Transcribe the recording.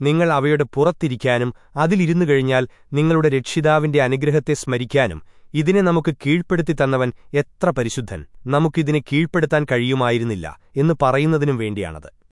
നിങ്ങൾ അവയുടെ പുറത്തിരിക്കാനും അതിലിരുന്നു കഴിഞ്ഞാൽ നിങ്ങളുടെ രക്ഷിതാവിന്റെ അനുഗ്രഹത്തെ സ്മരിക്കാനും ഇതിനെ നമുക്ക് കീഴ്പ്പെടുത്തി തന്നവൻ എത്ര പരിശുദ്ധൻ. നമുക്കിതിനെ കീഴ്പ്പെടുത്താൻ കഴിയുമായിരുന്നില്ല എന്ന് പറയുന്നതിനും വേണ്ടിയാണത്.